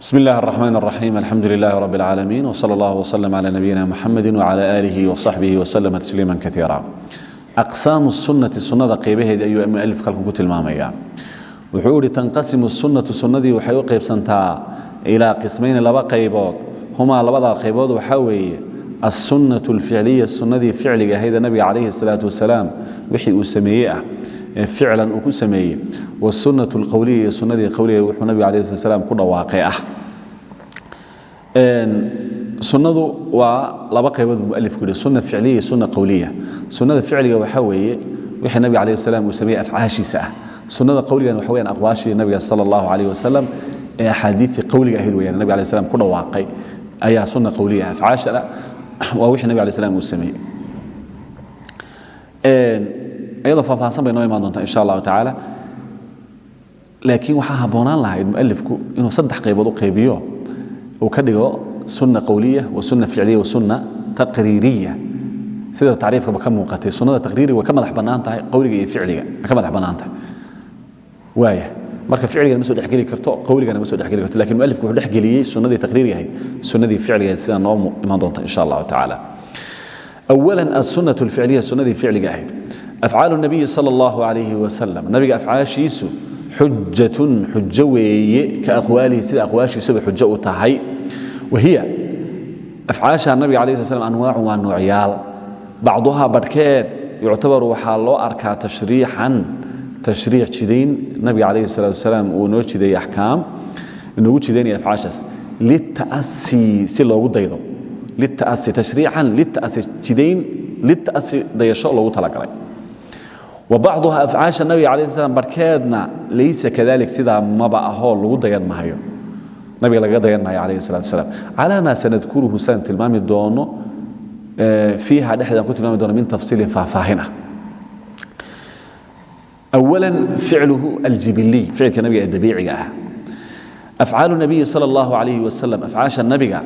بسم الله الرحمن الرحيم الحمد لله رب العالمين وصلى الله وسلم على نبينا محمد وعلى آله وصحبه وسلم تسليما كثيرا أقسام السنة سنة قيبه أيها مؤلف كالكوكوت المامية وحوري تنقسم السنة سنة وحيو قيب سنتا إلى قسمين لبا قيبود هما لبدا قيبود وحوي السنة الفعلية السنة فعلية هذا النبي عليه الصلاة والسلام وحي أسميه ficlan uu ku sameeyey. Wsunna اlqowliya iyo sunadii qowliga wuxuu nabig ala sl slam ku dhawaaqay ah. Sunnadu waa laba qaybood buu mualif ku yihi sunna ficliya iyo sunna sunnada ficliga waxaa weeye wixii nabiga alah wasalam uu sameeyey afcaashiisa ah. sunnada qowligan waxa weyaan aqwaashii nabiga sala allahu calayh wasalam ee axaadiidtii qowliga ahayd weyaan nabig alay slam ku dhawaaqay ayaa sunna qowliya ah. Afcaashana waa wixii nabig alay slam uu sameeyey iyadoo faahfaahsan bay noo imaan doontaa insha allahu tacaala. Laakiin waxaa habboonaan lahayd mualifku inuu saddex qaybood u qaybiyo uu ka dhigo sunna qowliya wa sunna ficliya wa sunna taqriiriya sida tacriifkaba ka muuqatay sunnada taqriiriga way ka madax bannaan tahay qowliga iyo ficliga way ka madax bannaan tahay. Waaya marka ficligana ma soo dhexgeli karto qowligana ma soo dhexgeli karto laakiin mualifku wuxuu dhexgeliyey sunnadii taqriiriga ahayd sunnadii ficliga ahayd sida noo imaan doonta insha allahu tacaala afcaal nabiyi sal اllahu alayh wasalam nabiga afcaashiisu xujatun xujo weeye ka aqwaalihi sida aqwaashiisuba xujo u tahay. Wahiya afcaasha nabiga ala sl anwaacun waa noocyaal bacduhaa badhkeed yuctabaru waxaa loo arkaa tashriixan tashriic jidayn. Nabiga calayhi salaatu wasalaam uu noo jideeyey axkaam noogu jidaynaya afcaashaas. Litaasi si loogu daydo. Litasi tashriican litasi jidayn litasi dayasho loogu talagalay wabacduha afcaasha nabiga ala slam barkeedna laysa kadalik sidaa maba ahoo lagu dayan mahayo nabiga lagaga dayan mahayo calayh salatu asalaam calaa maa sanadkuruhu sanad tilmaami doono fiiha dhexdeedan ku tilmaami doono min tafsiilin faahfaahin ah. Awalan ficluhu aljibiliy ficilka nabiga ee dabiiciga ah. Afcaalu nabiyi sala allahu calayhi wasalam afcaasha nabiga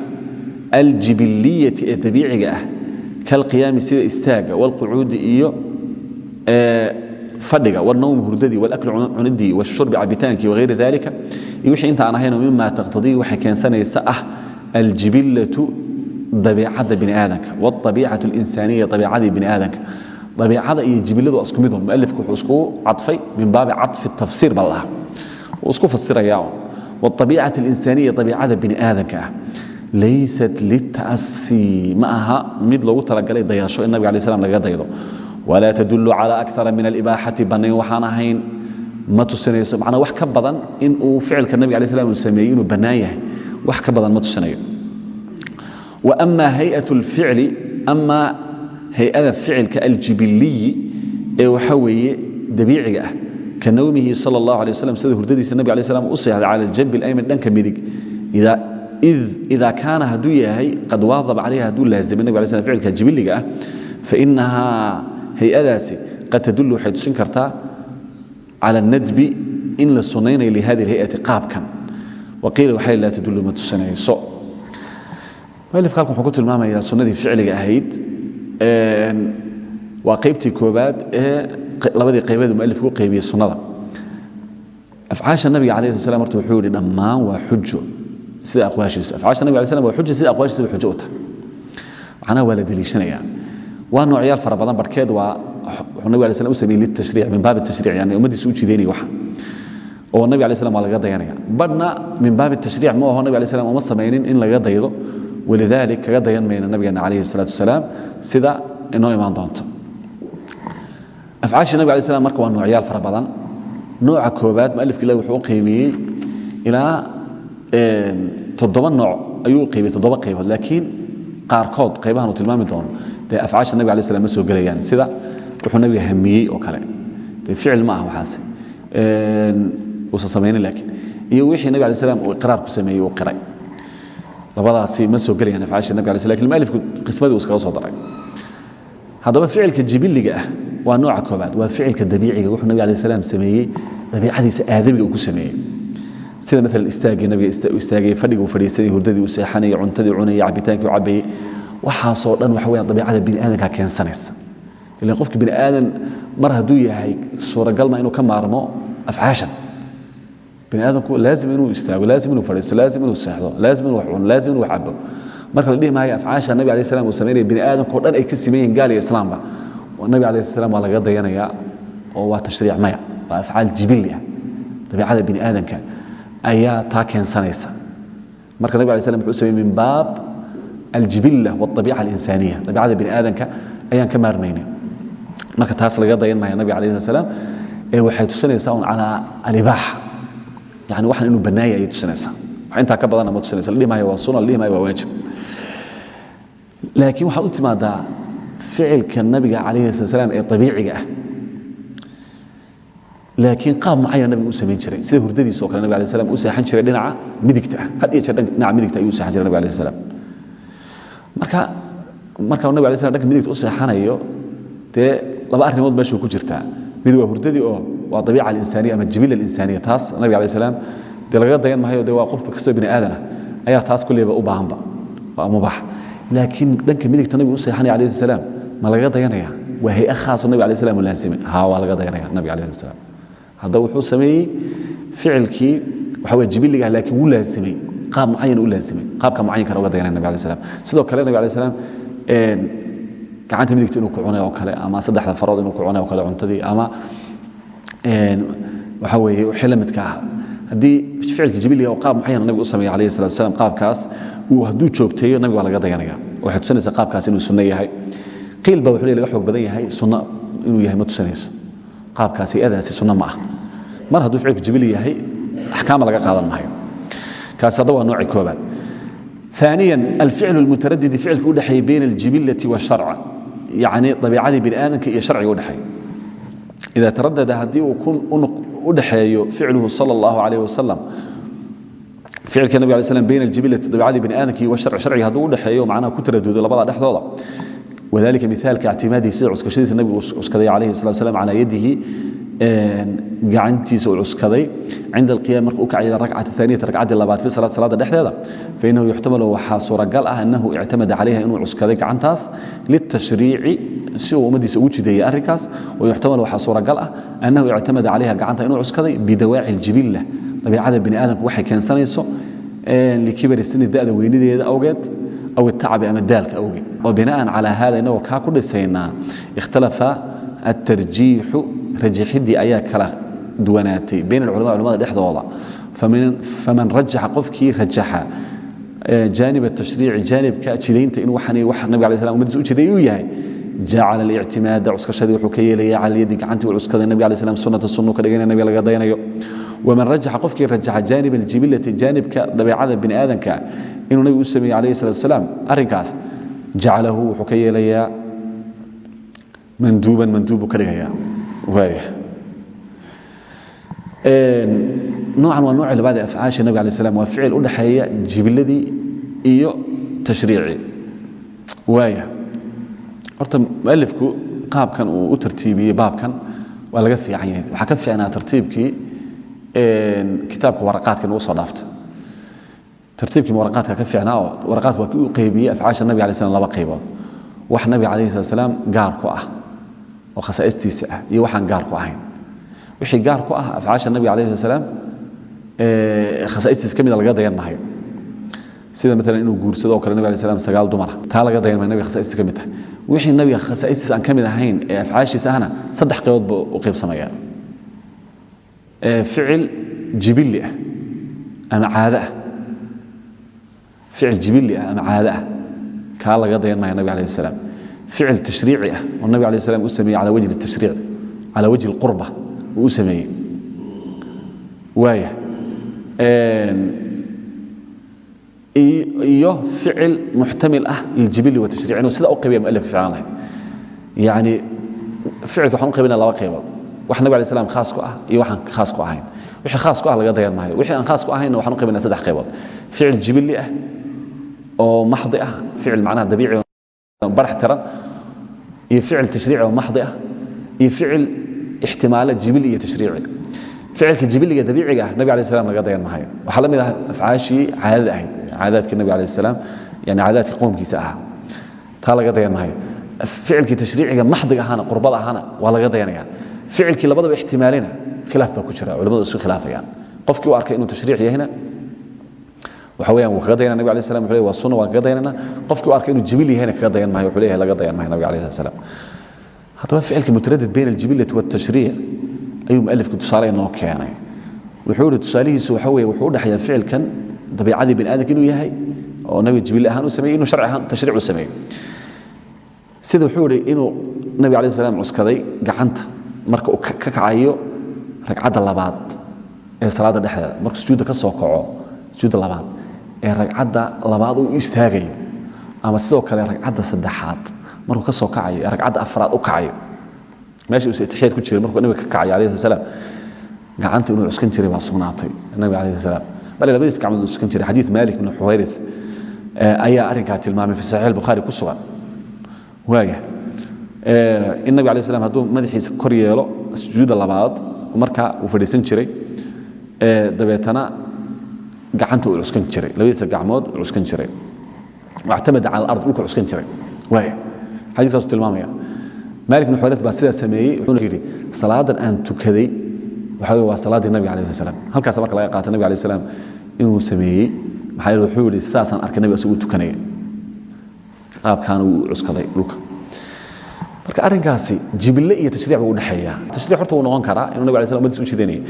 aljibiliyati ee dabiiciga ah kalqiyaami sida istaagga walqucuudi iyo fadhiga wاnowm hurdadii wاlakl cunidii wاshurbi cabitaankii wغayri dalika iyo wixii inta aan ahayno mima taqtadii waxay keensanaysa ah aljibilaةu dabiicadda bini aadamka wاطabiicaة اlinsaaniya abiicadii bini aadamka dabiicada iyo jibiladu waa isku midun mualifku wuxuu isku cadfay min baabi caطfi tafsiir ba lahaa wuu isku fasiraya wاطabiicaة اlinsaaniya abiicada bini aadamka ah laysat lita'asi ma aha mid loogu talagalay dayasho in nabig alay slam lagaga daydo walaa tadulu cala akara min alibaaxati banayn waxaan ahayn ma tusinayso macnaa wax ka badan in uu ficilka nabiga alai slam uu sameeyey inuu bannaan yahay wax ka badan ma tusinayo wa ama hayat lficli amaa hay'ada ficilka aljibiliyi ee waxa weeye dabiiciga ah ka nawmihi sal اllah alay waslam sida hurdadiisa nabig alai slam u seexday cala aljambi alayman dhanka midig id ida kaana hadduu yahay qad waadaba calayha hadduu laazimay nabig alai slam ficilka jibiliga ah fainaha hay'adaasi qad tadul waxay tusin kartaa cala اnadbi in la sunaynayo lihadi اlhayati qaabkan. Waqiila waxay laa tadulu ma tusinayso. Mualifka halkan wuxuu ku tilmaamayaa sunnadii ficliga ahayd waa qaybtii koobaad ee labadii qaybeed mualifku qaybiyey sunnada. Afcaasha nabiga alayh sl slam horta wuxuu yihi dhammaan waa xujo. Sida aqwaashiisa afcaasha nabig alay slam waa xujo sida aqwaashiisa ba xujo u tahay. Macnaha waa la deliishanaya waa noocyaal fara badan barkeed waa wuxuu nabig alay slam u sameeyey litashriic min baabi tashriic yani ummaddiisa u jideynaya waxa oo nabi alay slam waa laga dayanaya badhna min baabi tashriic ma aho nabi alay slam uma samaynin in laga daydo. Walidalik kaga dayan mayna nabigeena calayhi salaatu wasalaam sida inoo imaan doonto. Afcaashii nabig alay slam marka waa noocyaal fara badan. Nooca koobaad mualifka ilahi wuxuu u qiimiyey ilaa toddoba nooc ayuu u qaybiyey toddoba qaybood. Laakiin qaarkood qaybahan uu tilmaami doono dee afcaasha nabig alay slam ma soo gelayaan. Sida wuxuu nabiga hamiyey oo kale. Dee ficil ma ah waxaasi uusan samaynin laakiin. Iyo wixii nabig alay slam uu iqraar ku sameeyey uu qiray. Labadaasi ma soo gelayaan afcaasha nabig alay slam laakiin mualifku qismadii uu iskaga soo daray. Haddaba ficilka jibiliga ah waa nooca koobaad waa ficilka dabiiciga wuxuu nabig alay slam sameeyey dabiicadiisa aadamiga uu ku sameeyey. Sida maalan istaagii nabiga istaagayey fadhiga uu fadhiisanayey hurdadii uu seexanayey cuntadii cunayey cabitaankii u cabayey waxaasoo dhan waxa weyaan dabiicada bini aadamka keensanaysa. Ilan qofka bini aadan mar hadduu yahay suuragalma inuu ka maarmo afcaashan. Bini aadamku laazim inuu istaago laazim inuu fadhiisto laazim inuu seexdo laazim inuu cuno laazim inuu cabo marka la dhihi maayo afcaasha nabi alay slam uu samaynaya bini aadamkao dhan ay ka siman yihiin gaal islaamba. Nabi alayh salam waa laga dayanayaa oo waa tashriic maya waa afcaal jibili ah dabiicada bini aadamka ayaa taa keensanaysa. Marka nabig alay slam wuxuu sameyey min baab aljibila wاabiica اlinsaaniya dabiicada bini aadamka ayaan ka maarmayna marka taas laga dayan maya nabig alayh salaam ee waxay tusinaysaa un calaa alibaaxa yani waxan inuu bannaaya ayay tusinaysaa wax intaa ka badanna ma tusinaysa la waa suna la waa waajib laakiin waxaad u timaadaa ficilka nabiga calayhi sala ee abiiciga ah laakiin qaab mucayana nabiga u samayn jiray sida hurdadiis o kale nabig alay slam u seexan jiray dhinaca midigta ah had iyo jeer dhinaca midigta ayuu seexan jiray nabig alayh salam marka marka nabig alay slam dhanka midigta u seexanayo dee laba arrimood meeshuu ku jirtaa mid waa hurdadii oo waa abiica alinsaniya ama jibila alinsaniya taas nabiga alay salaam dee lagaga dayan mahayo de waa qofka kastoo bini aadanah ayaa taas kulleyba u baahanba. Waa mubaax laakiin dhanka midigta nabiga u seexanaya alayh salaam ma lagaga dayanaya waa hay'a khaasoo nabig alay slam u laasimay ha waa laga dayanaya nabiga alayh salaam. Haddaba wuxuu sameeyey ficilkii waxa wey jibiligaah laakiin wuu laasimay qaab mucayan u laasimay qaabka mucayankana uga dayanaya nabig alay slam sidoo kale nabig alay slam gacanta midigta inuu ku cunay oo kale ama saddexda farood inuu ku cunay oo kale cuntadii ama waxa weeye wixii ah. Haddii ficilka jibiliga oo qaab mucayana nabigu u sameeyey alayhi salatu wasalaam qaabkaas uu hadduu joogteeyo nabiga waa laga dayanaya waxay tusinaysaa qaabkaas inuu sunno yahay. Qiil baa wuxuu laga xoog badan yahay sunno inuu yahay ma tusinayso. Qaabkaas hay'adaasi sunno ma ah. Mar hadduu ficilka jibili yahay axkaama laga qaadan maayo kaasi hadda waa nooci koobaad ثانيا الفعل المتردد فعلك udhexeeya بين الجiبiلة والشharc يعني طaبيicadii بني aadamka iyo شharciga udhexeeya إذا تردد haddii uu u dhexeeyo فicلهu صلى الله عليه وسلم ficilka nabg عليه sلم بين الجiبiلة طaبيicadii بني aadamka iyo والشharc شharciga hadduu u dhexeeyo macnaha ku taradudo labada dhexdooda وذلika مثaalka اعtimaadihi sida cuskashadiisa nabigu cuskaday عليه الصلاة وسلام عalى yadihi gacantiisa cuskaday. Cinda alqiyam marka u kacaya rakcata aaniyata ragcaddii labaad fi salaad salaada dhexdeeda fainahu yuxtamalu waxaa suuragal ah annahu ictamada calayha inuu cuskaday gacantaas litashriici si uu ummaddiisa ugu jideeyey arrinkaas. Wayuxtamalu waxaa suuragal ah annahu ictamada calayha gacanta inuu cuskaday bidawaaci ljibilla dabiicada bini aadamku waxay keensanayso likibari sini da'da weynideeda awgeed aw itacabi ama daalka awgeed. Oo bina'an calaa hada inagoo kaa ku dhisaynaa. Ikhtalafa الtarjiixu rajxidii ayaa kala duwanaatay bayn culama culamada dhexdooda. Faman rajaxa qofkii rajaxa jaanib atashriici jaanibka jidaynta in nabig ala sla umadiis u jideey uu yahay jacala alictimaada cuskashadii wuxuu ka yeelaya cala lyadi gacantii walcuskada nabig ala slam sunata sunnu ka dhigana nabiga laga dayanayo waman rajaxa qofkii rajaxa jaanib aljibilati jaanibka dabeecada bini aadanka inuu nabigu u sameeyey alayh salatu asalaam arrinkaas jacalahu wuxuu ka yeelayaa manduuban manduub buu ka dhigayaa noocan waa nooci labaad ee afcaasha nabig alay slam waa ficil u dhexeeya jibiladii iyo tashriicii waaya horta mualifku qaabkan uu u tartiibiyey baabkan waa laga fiican yahay. Waxaa ka fiicnaa tartiibkii kitaabka waraqaadka nagu soo dhaafta tartiibkii waraqaadka ka fiicnaa oo waraqaadka waa kii u afcaasha nabig alay slam laba qaybood wax nabiga alayh salaam gaar ku ah oo khasaa'istiisa ah iyo waxaan gaar ku ahayn. Wixii gaar ku ah afcaasha nabiga alayh slat salaam khasaa'istiisa ka mida laga dayan sida maalan inuu guursado o kale nabig alay slam sagaal dumara taa laga dayan nabiga khasaa'istiisa ka mid tahay wixii nabiga khasaa'istiisa aan ka mid ahayn ee afcaashiisa ahna saddex qaybood buu u qaybsamaya ficil jibili ah ama caado ah. Ficil jibili ah ama caado ah kaa laga dayan maya nabig salaam ficil tashriici ah oo nabig alay slam u sameeyey cala wajhi tashriic cala wajhi اlqurba uu u sameeyey. Waaya iyo ficil muxtamil ah liljibili watashriic inuu sida u qaybiya mualifka ficlan lahayd. Yani ficilka waxaan u qaybinaya laba qaybood wax nabig alay slam khaas ku ah iyo waxaan khaas ku ahayn. Wixii khaas ku ah laga dayan maayo. Wixii aan khaas ku ahaynna waxaan u qaybinaya saddex qaybood ficil jibili ah oo maxdi ah ficil macnaha dabiici barax tiran iyo ficil tashriici oo maxdi ah iyo ficil ixtimaala jibili iyo tashriici. Ficilka jibiliga dabiiciga ah nabi alay slam laga dayan maayo waxaa la mid ah afcaashii caadada ahayd caadaadkii nabi alayh salaam yani caadaadkii qowmkiisa ahaa. Taa laga dayan maayo ficilkii tashriiciga maxdiga ahaana qurbada ahaana waa laga dayanaya ficilkii labadaba ixtimaalina khilaaf baa ku jira culamadu isu khilaafayaan. Qofkii u arkay inuu tashriic yahayna waxa weeyaan wuu kaga dayanaa nabig alay slam leeyahay waa sunna waan kaga dayanana qofkii u arkay inuu jibil yahayna kaga dayan maayo wuxuu leeyahay laga dayan maayo nabiga alayh salam haddaba ficilka mutaradid bayna aljibilati waatashriic ayuu mualifku tusaale inoo keenay. Wuxuu ihi tusaalihiisu waxa weeye wuxuu u dhexeeyaa ficilkan dabiicadii bani aadamka inuu yahay oo nabiga jibil ahaan u sameeyey inuu sharci ahaan tashriic u sameeyo sida wuxuu ihi inuu nabiga alay slam cuskaday gacanta marka uu ka kacayo ragcadda labaad ee salaadda dhexdeeda markuu sujuudda ka soo kaco sujuudda labaad ee ragcadda labaad uu istaagayo ama sidoo kale ragcadda saddexaad. Markuu ka soo kacayo ee afraad u kacayo. Meesha uusa itixiyaad ku jiray markuu nabiga ka kacayo alayhi salaam gacanta inuu cuskan jiray baa sugnaatay nabiga alayhi salaam. Bal labadiis gacmood uu cuskan jiray. Xadiid malik ibn xuwayrith ayaa arrinkaa tilmaamay fi saxiix albukhaari ku sugan. Waaya in nabig alay slam hadduu madaxiisa kor yeelo sujuudda labaad markaa uu fadhiisan jiray dabeetana gacanta uu cuskan jiray. Labadiisa gacmood uu cuskan jiray. Wactamada cala alard dhulka cuskan jiray. Waaya xadiiskaasu tilmaamaya. Malik bin xuwayrith baa sidaa sameeyey wuxuuna yidhi salaadan aan tukaday waxa wey waa salaaddii nabiga alayh salam halkaasa marka laga qaata nabiga alayh salam inuu sameeyey maxaa yeele wuxuu yidhi sidaasaan arkay nabiga isagu tukanaya qaabkaana wuu cuskaday dhulka marka arrinkaasi jibille iyo tashriic buu udhexeeya tashriic horta wuu noqon karaa inuu nabig alay slam u jidaynaya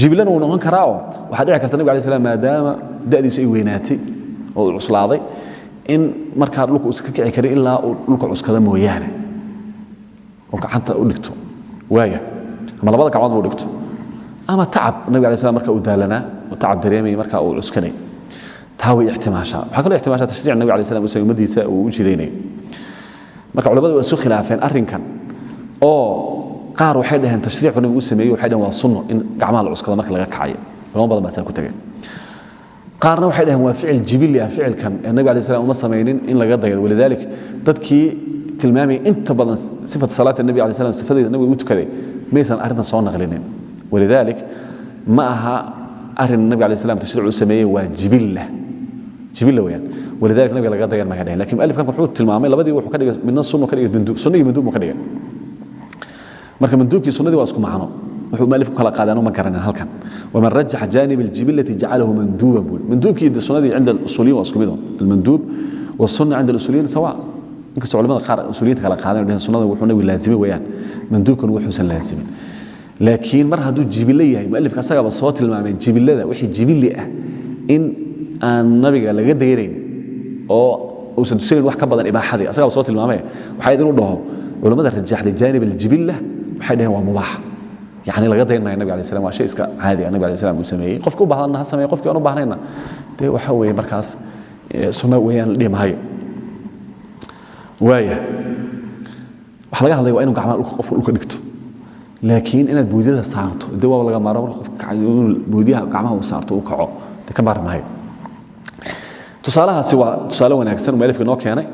jibillena wuu noqon karaa oo waxaa dhici karta nabig alay maadaama da'diisu ay weynaatay oo uu cuslaaday in markaa dhulka uusan ka kici karin ilaa uu dhulka cuskada mooyaane. Oo gacanta u dhigto. Waaya ama labada gacmoodba u dhigto. Ama tacab nabig alay marka uu daalanaa oo tacab dareemaya marka uu cuskanay. Taa way ixtimaashaa. Waxaa kaloo ixtimaashaa tashriic nabig alay slam u jidaynayo marka culamadu waa isu khilaafeen arrinkan oo qaar waxay dhaheen tashriicu nabigu u sameeyey waxay dhaheen waa sunno in gacmaha la cuskado marka laga kacayo culamo badan baa saa ku tegeen qaarna waxay dhaheen waa ficil jibili ah ficilkan ee nabi alay slam uma samaynin in laga dayado walidalik dadkii tilmaamayay inta badan sifat salaata nabi alay slam sifadeeda nabiga u tukaday maysan arrintan soo naqlinin. Walidalik ma aha arrin nabi alay slam tashriic u sameeyey waa jibilla jibilla weyaan walidalik nabiga laga dayan maya dhehen laakiin mualifkan wuxuu tilmaamay labadii wuxuu ka dhigay midna sunno ka dhigay manduub sunno iyo manduub buu ka dhigay. Marka manduubkii sunnadii waa isku macno. Wuxuu mualifku kala qaaday anu ma garanin halkan. Waman rajaxa janib aljibillati jacalahu manduuban buu manduubkii sunnadii cinda alusuuliyin waa isku mid almanduub wasunna cinda alusuuliyin sawa. Inkastoo culamada qaar usuuliyinta kala qaadeen dhehen sunnada wuxuu nabigu laazimay weeyaan. Manduubkan wuxuusan laazimin laakiin mar hadduu jibille yahay mualifka asagaba soo tilmaamay jibillada wixii jibilli ah in aan nabiga laga daynayn oo uusan tusayn wax ka badan ibaaxadii asagaba soo tilmaamay waxaa idinu dhaho culammada rajaxday jaanib aljibilla waxay dhaheen waa mubaax. Yani laga dayn maya nabig alay slam waa shay iska caadi ah nabig alay slam uu sameeyey. Qofki u baahdanna ha sameeye qofki aan u baahnayna dee waxa weeye markaas sunno weeyaan la dhihi maayo. Waaya waxa laga hadlaya waa inu gacmaha qofka dhulka dhigto. Laakiin inaad boodiyada saarto de waaba laga maaro marka qofka boodiyaha gacmaha uu saarto uu kaco. De ka maari maayo tusaalahaasi waa tusaale wanaagsan malifka inoo keenay.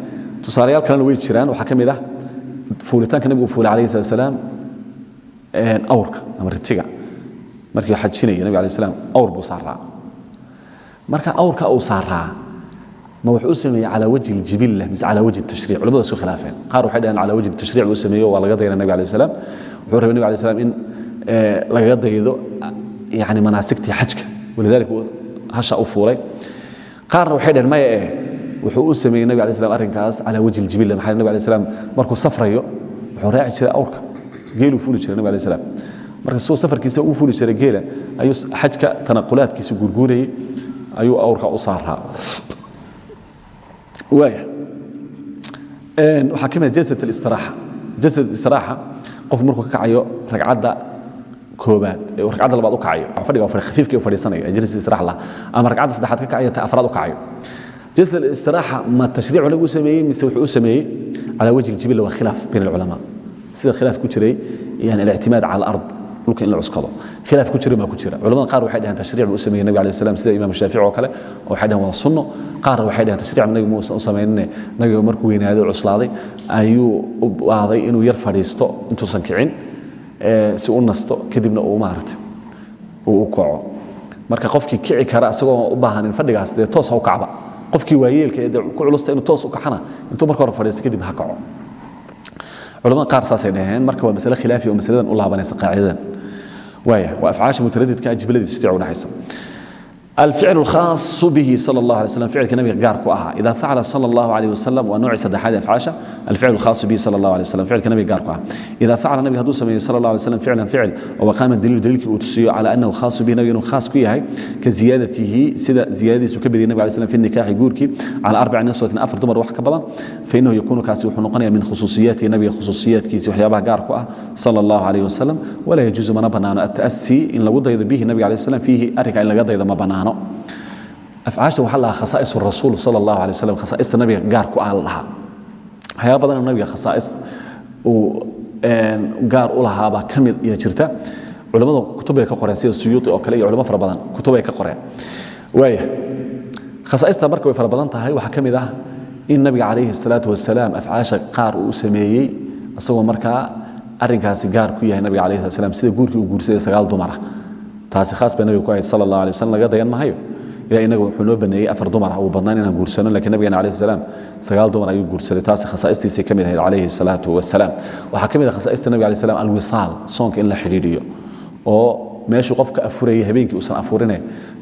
Tusaalayaal kalena way jiraan. Waxaa ka mid ah fuulitaanka nabigu fuulay alayh slat slaam awrka ama ritiga. Markii xajinaya nabig alay slam awr buu saaraa. Marka awrka uu saaraa ma wuxuu u sameeyey calaa wajhi ljibilla mise calaa wajhi tashric culamadu isku khilaafeen. Qaar waxay dhaheen calaa wajhi tashric buu sameeyo waa laga dayna nabig alay slam wuxuu rabay nabig alay slam in lagaga daydo yani manaasigtii xajka. Walidalika hasha u fuulay qaarna waxay dhaheen maya eh wuxuu u sameeyey nabig alay slam arrinkaas calaa wajhi اljibilla maxaa nabig alay slam markuu safrayo wuxuu raaci jiray awrka. Geeluu fuuli jiray nabig alay slam marka suu safarkiisa uu fuuli jiray geela ayuu xajka tanaqulaadkiisa gurguurayey ayuu awrka u saaraa. Waaya. Waxaa ka mid jalsat اlistiraaxa jalsat istiraaxa qofku markuu ka kacayo ragcadda koobaad ee ragcadda labaad u kacayo fadhiga khafiifkii u fadhiisanaya jalsat istiraaxa lah ama ragcadda saddexaad ka kacayo ta afraad u kacayo jalsat اlistiraaxa ma tashriicu lagu sameeyey mise wuxuu u sameeyey? Calaa wajhi اljibilla waa khilaaf bayn alculamaa. Sida khilaaf ku jiray yani alictimaad cala alard dhulka in la cuskado. Khilaaf ku jira baa ku jira. Culamada qaar waxay dhaheen tashriic buu u sameeyey nabi alayh salam sida imaam shaafici oo kale oo waxay dhaheen waa sunno. Qaarna waxay dhaheen tashriic nabiga muusan u samaynine nabiga markuu weynaaday o cuslaaday ayuu u baaday inuu yar fadhiisto intuusan kicin si u nasto kadibna uu maaragtay uu u kaco. Marka qofkii kici kara isagoo u baahanin fadhigaas dee toos ha u kacba qofkii waayeelka ee ku culusta inuu toos u kacana intuu marka hore fadhiisto kadib ha kaco. Culamada qaar saasay dhaheen marka waa masale khilaafi oo masaladan u laabanaysa qaacidadan. Waaya waa afcaasha mutaradidka jibladiisa istica udhexaysa الفعل الخاص به صلى الله عليه وسلم فعل كنبي قار كوها إذا فعل صلى الله عليه وسلم ونوع سدحات أفعاشه الفعل الخاص به صلى الله عليه وسلم فعل كنبي قار كوها إذا فعل النبي هدو سمي صلى الله عليه وسلم فعلا فعل وقام الدليل دليل وتسيو على أنه خاص به نبي خاص كيه كزيادته سيدا زيادة سكبر النبي عليه السلام في النكاح يقولك على أربع نسوة أفر دمر وحك بضا فإنه يكون كاسي وحنقنيا من خصوصيات النبي خصوصيات كيسي وحيابها قار كوها صلى الله عليه وسلم ولا يجوز من بنانه التأسي إن لو ضيد به النبي عليه السلام فيه أرك إن لقضي ما بنانه afcaashta waxaa lahaa khasaa'is rasuul sala allahu alay wasalam khasaa'ista nabiga gaar ku ah la lahaa waxyaaba badan oo nabiga khasaa'is uu gaar u lahaabaa ka mid iyo jirta culimmadu kutubay ka qoreen sida suyuuti oo kale iyo culimo fara badan kutubay ka qoreen waaya khasaa'ista marka way fara badan tahay waxaa ka mid ah in nabiga calayhi salaatu wasalaam afcaasha qaar uu sameeyey isagoo markaa arrinkaasi gaar ku yahay nabiga calayhi salatu wasalaam sida guurkii uu guursaday sagaal dumara taasi khaas bay nabiga ku ahayd sala allahu alay laga dayan mahayo ila inaga wuxuu noo baneeyey afar dumar uu badnaan inaan guursano lakiin nabigana alayh salaam sagaal dumar ayuu guursaday. Taasi khasaa'istiisay ka mid ahayd calayhi salaatu wasalaam waxaa ka mid ah khasaa'ista nabiga alayh salam alwisaal soonka in la xidhiidhiyo oo meeshuu qofka afurayay habeenkii uusan afurine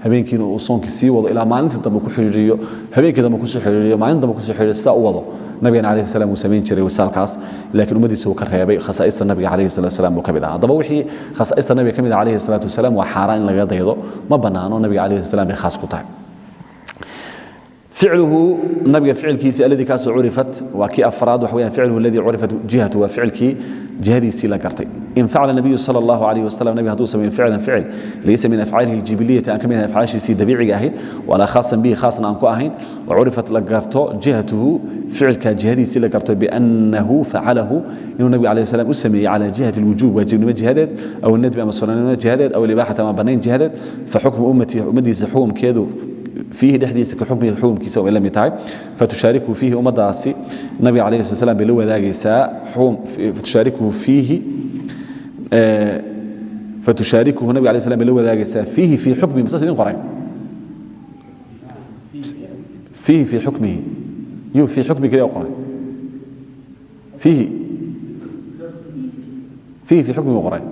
habeenkiina uu soonkii sii wado ilaa maalintii dambe ku xidhiidhiyo habeenkii dambe ku soo xidhiidhiyo maalin dambe ku soo xidhiidhiyo sidaa u wado. Nabigana alayhi salam uu samayn jiray wisaalkaas laakiin ummadiisa uu ka reebay khasaa'ista nabiga calayhi salatu wasalam uu ka mid ah haddaba wixii khasaa'ista nabiga ka mid ah calayhi salaatu wasalam waa xaaraan in laga daydo ma bannaano nabiga calayhi salam bay khaas ku tahay ficluhu nabiga ficilkiisii alladii kaasoo curifat waa kii afraad waxa weyaan ficluhu alladii curifat jihatu waa ficilkii jihadiisii la gartay. In facala nabiyu sala allahu calayh wasalam nabiga hadduu sameeyo ficlan ficil laysa min afcaalihi aljibiliyati aan ka mid ahayn afcaashiisii dabiiciga ahayd walaa khaasan bihi khaasna aan ku ahayn wa curifat la garto jihatuhu ficilka jihadiisii la garto biannahu facalahu inuu nabiga alayh salam u sameeyey cala jihati alwujuub waajibnimo jihadeed aw alnadbi ama sunanimo jihadeed aw alibaaxata ama bannayn jihadeed fa xukmu ummati ummaddiisa xukumkeedu fiihi dhexdiisa ka xukmiga xukumkiisa way la mid tahay. Fatushaariku fiihi ummadaasi nabiga alayh slat slam bay la wadaagaysaa fatushaarikuhu fiihi fatushaarikuhu nabiga alayh slam bay la wadaagaysaa fiihi fii xukmihi. Masaas idin qoray? Fiihi fii xukmihi. Yuu fii xukmi kaliya qoray? Fiihi. Fiihi fii xukmihi qoray.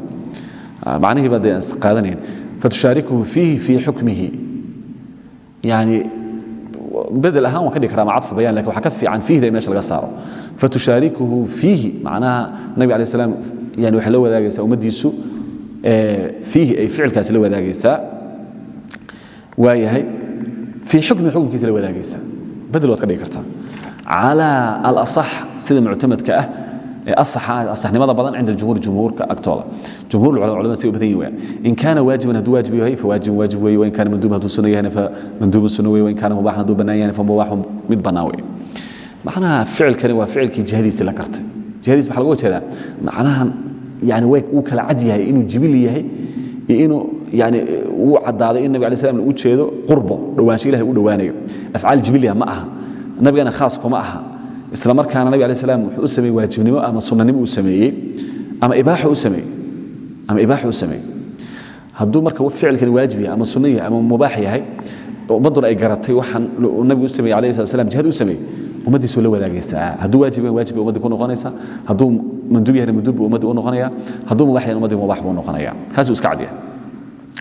Macnihii baa dee qaadanayn. Fatushaarikuhu fiihi fii xukmihi yani bedel ahaan waan ka dhigi karaa ma cadfu bayan laakiin waxaa ka fiican fiihda in meesha laga saaro fatushaarikuhu fiihi macnaha nabig alay slam yani waxay la wadaagaysaa ummaddiisu fiihi ay ficilkaasi la wadaagaysaa waayahay fii xukmi xukumkiisa la wadaagaysaa bedel waad ka dhigi kartaa calى alaصax sida muctamadka ah ee asaxnimada badan cinda jumhuur jumhuurka agtooda jumhuur culamada say u badan yihiin in kaana waajiban hadduu waajib yahay fawaajibun waajib weeye wain kaana manduuban hadduu suno yahayna famanduubun suno weye wain kaana mubaaxan hadduu bannaan yahayna famubaaxun mid bannaan weye macnaha ficilkani waa ficilkii jihadiisii la gartay jihadiis maxaa laga jeedaa macnahan yani way uu kala cad yahay inuu jibil yahay iyo inuu yani uu caddaaday in nabig alay slam u jeedo qurbo dhowaansho ilahay u dhowaanayo afcaal jibiliya ma aha nabigana khaas kuma aha isla markaana nabig alay slam wuxuu u sameeyey waajibnimo ama sunanimo u sameeyey ama ibaaxo u sameeyey hadduu marka ficilkani waajib yahay ama sunno yahay ama mubaax yahay ummadduna ay garatay waxaan nabigu u sameeyey alayh slat slam jihad u sameeyey ummaddiisu la wadaagaysaa. Hadduu waajib yahay waajib bay ku noqonaysaa. Hadduu manduub yahayna manduub buu u noqonaya hadduu mubaax yahayna ummaddii mubaax buu noqonaya kaasuu iska cad yahay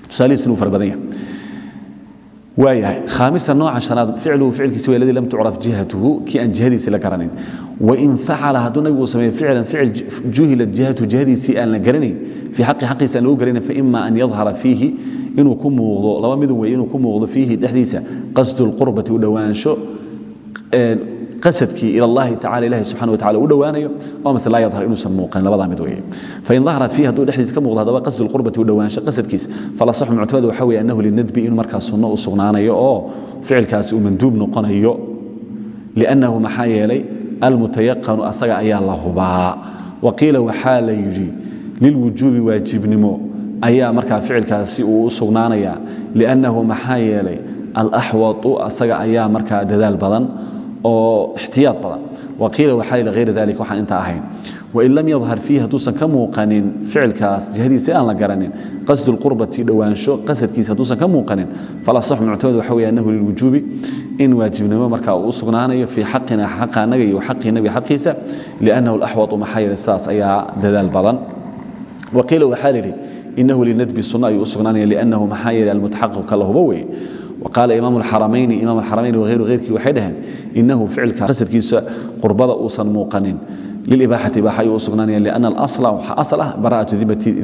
tusaalihiisuna uu fara yahay waayahay. Khaamisa nooca shanaad ficluhu ficilkiisi waa ladii lam tucraf jihatuhu kii aan jihadiisii la garanayn wain facala hadduu nabigu sameeyo ficlan ficil juhilat jihatu jihadiisii aan la garanayn fii xaqi xaqiisa aan lagu garanayn faima an yadhara fiihi inuu ku muuqdo laba midun wey inuu ku muuqdo fiihi dhexdiisa qasdu lqurbati u dhowaansho qasadkii ila allahi tacala ilahi subxana wa tacala u dhowaanayo oo mase laa yadhar inuusan muuqan labadaa mid weeye. Fain dahara fiihi hadduu dhexdiisa ka muuqdo haddaba qasdu lqurbati u dhowaansho qasadkiis falasaxu muctamad waxa weeye annahu linadbi inuu markaa sunno u sugnaanayo oo ficilkaasi uu manduub noqonayo. Liannahu maxaa yeelay almutayaqanu asaga ayaa la hubaa. Waqiila waxaa la yidhi lilwujuubi waajibnimo ayaa markaa ficilkaasi uu u sugnaanaya liannahu maxaa yeelay alaxwatu asaga ayaa markaa dadaal badan oo ixtiyaad badan. Waqiila waxaa yidhi hayra dalik waxaan inta ahayn. Wain lam yadhar fiihi hadduusan ka muuqanin ficilkaas jihadiisi aan la garanin qasdu lqurbati dhowaansho qasadkiisa hadduusan ka muuqanin falasaxu muctamad waxa weeye annahu lilwujuubi in waajibnimo markaa uu u sugnaanayo fii xaqina xaqa anaga iyo xaqii nabiga xaqiisa liannahu alaxwatu maxaa yeelay sidaas ayaa dadaal badan. Waqiila waxaa yidhi inahu linadbi sunno ayuu u sugnaanaya liannahu maxaa yeelay almutaxaqiq ka qaala imaam alxaramayni imaam alxaramayni waayru hayrkii waxay dhaheen innahu ficilka qasadkiisa qurbada uusan muuqanin. Lilibaaxati ibaaxa ayuu u sugnaanaya lianna alasla waxaa asal ah bara'atu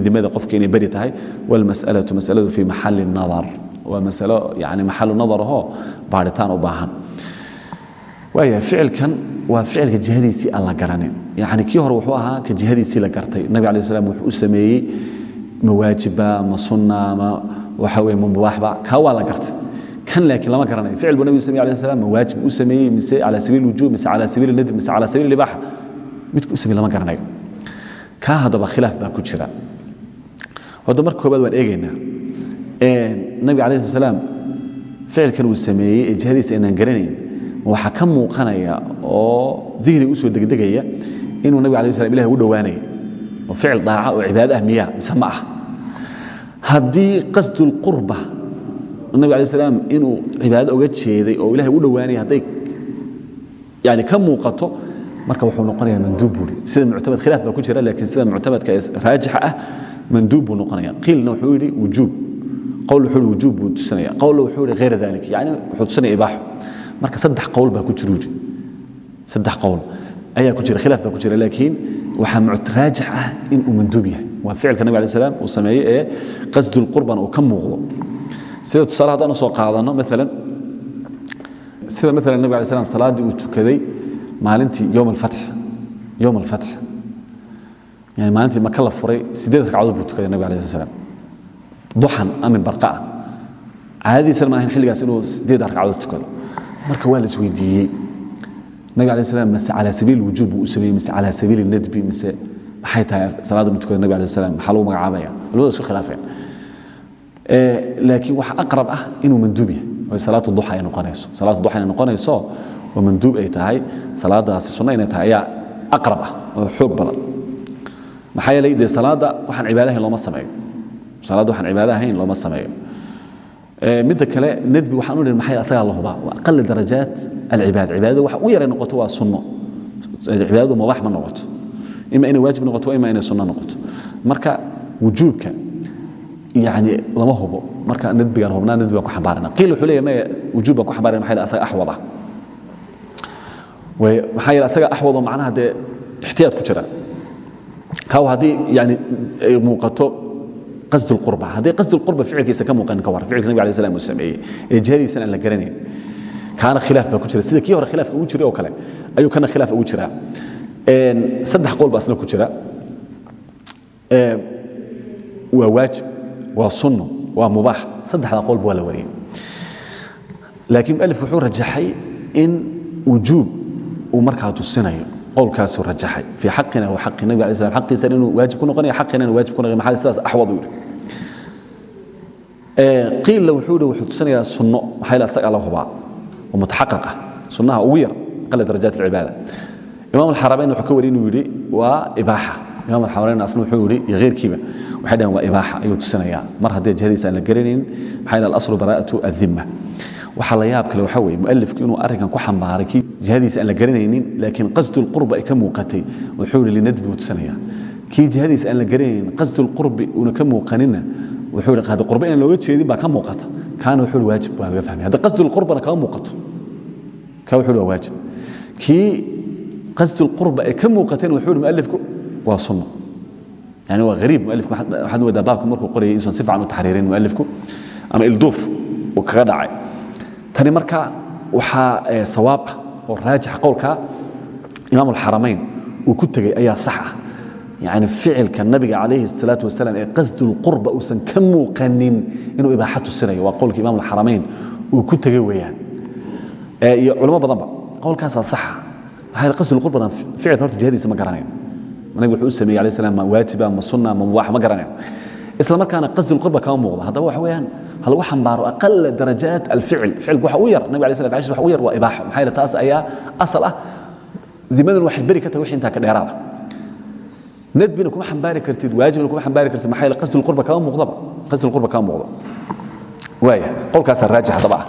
dimada qofka inay beri tahay walmas'alatu mas'aladu fii maxalli nadar. Waa masalo yani maxalu nadar ahoo baadhitaan u baahan. Waaya ficilkan waa ficilka jihadiisii aan la garanin. Yani kii hore wuxuu ahaa ka jihadiisii la gartay. Nabig ala slam wuxuu u sameeyey ma waajiba ma sunna ma waxa weye ma mubaaxba kaa waa la gartay kan laakiin lama garanayo ficil buu nabigu samiy alayh salam ma waajib u sameeyey mise cala sabiil wujub mise cala sabiil nadb mise cala sabiil ibaaxa midku u sameeyey lama garanayo kaa haddaba khilaaf baa ku jira hadda marka koobaad waan eegaynaa nabiga alayh salaam ficilkan uu sameeyey ee jihadiisa aynaan garanayn waxaa ka muuqanaya oo dihni u soo degdegaya inuu nabiga alayh salam ilahi u dhowaanayo oo ficil daaca oo cibaado ah miyaa mise ma ah haddii qasdulqurba nabig alay slam inuu cibaado oga jeeday oo ilahay u dhowaanaya hadday yani ka muuqato marka wuxuu noqonaya manduub buuri sida muctamad khilaaf baa ku jira laakiin sida muctamadka ee raajixa ah manduub buu noqonaya qiilna wuxuu yidhi wujuub. Qowl wuxuu yidhi wujuub buu tusinaya. Qowlna wuxuu yidhi hayra dalik yani wuxuu tusinaya ibaaxo marka saddex qowl baa ku jiruuji saddex qowl ayaa ku jira khilaaf baa ku jira laakiin waxaa raajix ah inuu manduub yahay. Waa ficilka nabig alay slam uu sameeyey ee qasdulqurbana uu ka muuqdo sida tusaale haddaan soo qaadano maalan sida maalan nabig alay slam salaaddii uu tukaday maalintii yowm alfatx yowm alfatx yani maalintii maka la furay siddeed ragcadood buu tukaday nabig alay slam duxan amin barqa. Ah caadadiisana ma ahayn xilligaas inuu siddeed ragcadood tukado marka waa la isweydiiyey nabig alay slam mise calaa sabiil wujuub buu u sameeyey mise calaa sabiil nadbi mise maxay tahay salaadda uu tukaday nabig alay slam maxaa lagu magacaabaya? Culimada isku khilaafeen laakiin waxa aqrab ah inuu manduub yahay. Oo salaatu duxa ay noqonayso. Salaatu duxa ay noqonayso oo manduub ay tahay salaadaasi sunna inay tahay ayaa aqrab ah oo xoog badan. Maxaa yeelay dee salaadda waxaan cibaado ahayn looma sameeyo. Salaadda waxaan cibaado ahayn looma sameeyo. Midda kale nadbi waxaan u nihin maxay asagaa la hubaa? Waa aqali darajaat alcibaada cibaadada waxa u yaray noqoto waa sunno. Cibaadadu mubaax ma noqoto. Ima inay waajib noqoto ima inay sunno noqoto. Marka wujuubka yani lama hubo marka nadbigaan hubnaa nadbi baan ku xambaarana qiil wuxuu leeya maya wujuub baan ku xambaarana maxaa yidhi asaga axwada maxaa yidhi asaga axwado macnaha dee ixtiyaad ku jira kaaw haddii yani ay muuqato qasdu lqurba haddii qasdu lqurba ficilkiisa ka muuqanin ka war ficilka nabig alay slam uu sameeyey ee jihadiisan aan la garanayn kaana khilaaf baa ku jira sida kii hore khilaafka ugu jiray oo kale ayuu kana khilaaf ugu jiraa saddex qowl baa isna ku jira waa waajib waa sunno waa mubaax saddexda qolba waa la wariyey. Laakiin mualif wuxuu rajaxay in wujuub uu markaa tusinayo qowlkaasuu rajaxay. Fii xaqina wa xaqi nabi alay slam xaqiisana inuu waajib ku noqonayo xaqina inuu waajib ku noqonayo. Maxaa sidaas axwad u yidhi? Qiilla wuxuu yidhi wuxuu tusinayaa sunno. Maxaa yeele asaga la hubaa. Oo mutaxaqiq ah sunnaha ugu yar aqala darajaat alcibaada imaam alxarameyn wuxuu ka wari inuu yidhi waa ibaaxa imaam alxarameyn asna wuxuu yidhi iyo keyrkiiba waxay dhahan waa ibaaxa ayuu tusinayaa mar haddii jihadiisa aan la garanaynin maxaa yeele alaslu baraa'atu adhimma waxaa la yaab kale waxaa weeye mualifku inuu arrinkan ku xambaaray kii jihadiisa aan la garanaynin laakiin qasdulqurba ay ka muuqatay wuxuu yidhi linadbi buu tusinayaa kii jihadiisa aan la garanaynin qasdulqurbi uuna ka muuqanina wuxuu yidhi qadi qurba inaan looga jeedin baa ka muuqata. Kaana wuxuu yidhi waajib waa laga fahmay. Hadda qasdulqurbana kama muuqato. Ka wuxuu yidhi waa waajib. Kii qasdulqurba ay ka muuqateen wuxuu yidhi mualifku waa sunno يعني هو غريب مؤلف waxaad moodaa baabka markuu qorayay inuusan si fiican u taxriirin mualifku ama ilduuf uu kaga dhacay tani marka waxaa sawaab ah oo raajix qowlka imaam alxaramayn uu ku tegey ayaa sax ah yani ficilka nabiga calayhi الsalaaةu wasalam ee qasdu اlqurba uusan ka muuqanin inuu ibaaxa tusinayo waa qowlka imam alxaramayn uu ku tegey weeyaan iyo culimo badanba qowlkaasaa saxa maxaa yeele qasdu lqurbadan ficilka horta jihadiisa ma garanayo nabigu wuxuu u sameeyey alayh salam ma waajiba ma sunna ma mubaax ma garanayo isla markaana qasdu lqurba kama muuqdo haddaba waxa weeyaan ha lagu xambaaro aqala darajaat alficil ficilku waxa u yar nabiga alay slam waxa u yar waa ibaaxo maxaa yeele taas ayaa asal ah. Dimadan waxay beri ka tahay wixii intaa ka dheeraada nadbina kuma xambaari kartid waajibna kuma xambaari kartid. Maxaa yeele qasdu lqurba kama muuqdaba. Qasdu lqurba kama muuqdo waaya qowlkaasaa raajix haddaba ah.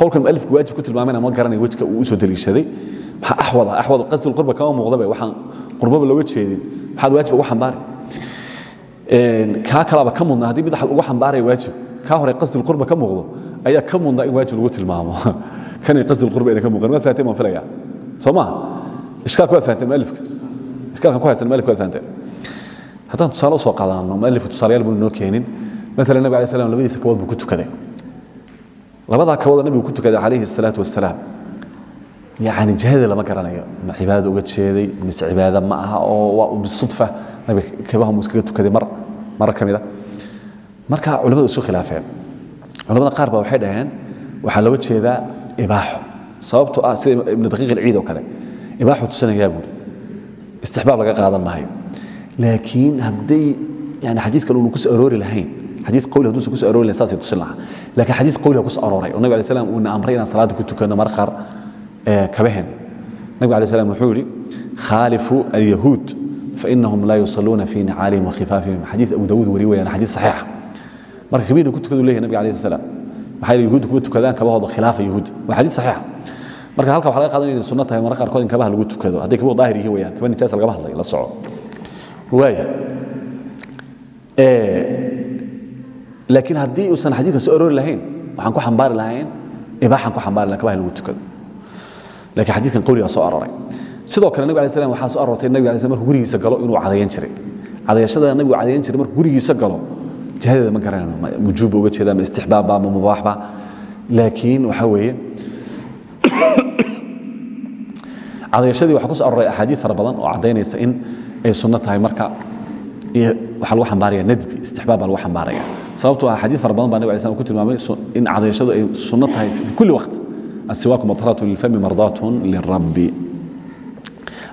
Qowlkan mualifku waajib ku tilmaamayna ma garanayo wejka uu u soo maxaa axwad ah axwad qasdu lqurba kama muuqdaba waxaan qurbaba looga jeedin. Maxaad waajib ugu xambaari. Kaa ka mudnaa haddii mid ugu xambaaraya waajib. Kaa hore qasdulqurba ka muuqdo ayaa ka in waajib lagu tilmaamo. Kanay qasdulqurba ayna ka muuqan waad fahanteen baan filaya soo maha ishkaalka waad fahanteen mualifka ku haysan mualifka waad fahanteen. Haddaan tusaale u soo qaadano mualifka tusaalayaal buu inoo keenin. Maala nabig alay slam labadiisa kabood buu ku tukaday. Labadaa kabooda nabigu ku tukaday calayhi الsalaatu wasalaam yani jihada lama garanayo. Ma cibaadada uga jeeday mise cibaada ma aha oo waa bisudfa. Nabiga kabaha muu iskaga tukaday mar marar ka mida marka culamadu isu khilaafeen culamada qaar ba waxay dhaheen waxaa looga jeedaa ibaaxo sababto ah sida ibnu daqiiq alciid oo kale ibaaxu tusinayaa buuri istixbaab laga qaadan maayo. Laakiin hadday yani xadiidkan uunu ku soo aroori lahayn xadii qowli haduusan ku so aroori lahayn saasay tusin lahaa. Lakiin xadiid qowliha ku soo arooray oo nabig alay slam uuna amray inaan salaada ku tukano mar qaar kabaheen nabig alay slam wuxuu yidhi khaalifu alyahuud fainahum laa yusaluuna fii nicaalihim wakhifaafihim xadiid abu dawuud wari weyaan xadiid saxiixa marka kabiirna ku tukadu leyahy nabig alayh salam maxaa yeele yahuudda kuma tukadaan kabahooda khilaafa yahuud. Waa xadiid saxiixa marka halka waxa laga qaadanaya inay sunno tahay marka qaarkood in kabaha lagu tukado. Hadday kabahu daahir yihiin weyaan kaba nijaasa lagama hadlay la soco. Waaya laakiin haddii uusan xadiidka soo aroori lahayn waxaan ku xambaari lahayn ibaaxan ku xambaari lahayn kabaha lagu tukado lakiin xadiidkan qowligaa soo aroray sidoo kale nabig alay slam waxaa soo aroortay nabig alay slam markuu gurigiisa galo inuu cadayan jiray. Cadayashada nabigu cadayan jiray markuu gurigiisa galo jihadeeda ma garanayno ma wujuubba uga jeeda ma istixbaabba ma mubaaxba laakiin waxaa weeye cadayashadii waxaa ku soo aroray axaadiid fara badan oo caddaynaysa in ay sunno tahay marka waxaa lagu xambaaraya nadbi istixbaab baa lagu xambaaraya. Sababtoo ah xadiid fara badan baa nabig alay slam ku tilmaamay in cadayashadu ay sunno tahay fi kulli waqt asiwaaku maطharaة lilfami mardaat lirabi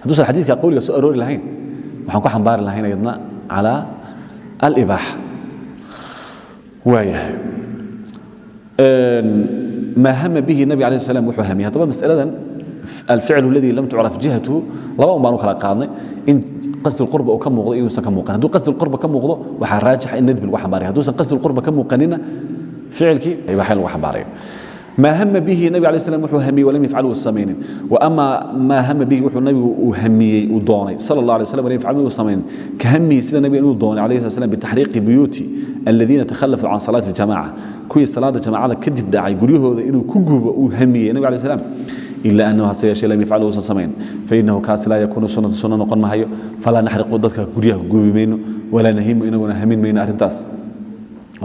hadduusan xadiidka qowliga soo aroori lahayn waxaan ku xambaari lahayn ayadna calى alibaaxa waayahay maa hama bihi nabig alay slam wuxuu hamiyey haddaba masaladan alficl اladي lam tucraf jihatu laba un baan u kala qaadnay in qasd اqurba uu ka muuqdo inuusan ka muuqan hadduu qasd اqurba ka muuqdo waxaa raajixa in nadbi lagu xambaaraya hadduusan qasd اqurba ka muuqanina ficilkii ibaaxa in lagu xambaarayo ma hama bihi nabig alay slam wuxuu hamiyey walam yafcal uu samaynin waama maa hama bihi wuxuu nabigu uu hamiyey uu doonay sala allah alay slam walam yafcal uu samaynin ka hamihi sida nabiga inuu doonay alayhi slat slam bitaxriiqi buyuuti aladiina takhallafuu can salaati اljamaca kuwii salaada jamacada kadib dhacay guryahooda inuu ku gubo uu hamiyey nabig alay slam ila anahu hase yeeshee lam yafcal uusan samayn fainahu kaasi laa yakuunu sunata sunno noqon mahayo falaa naxriqu dadka guryaha gubi mayno walaa nahimu inaguna hamin mayno arrintaas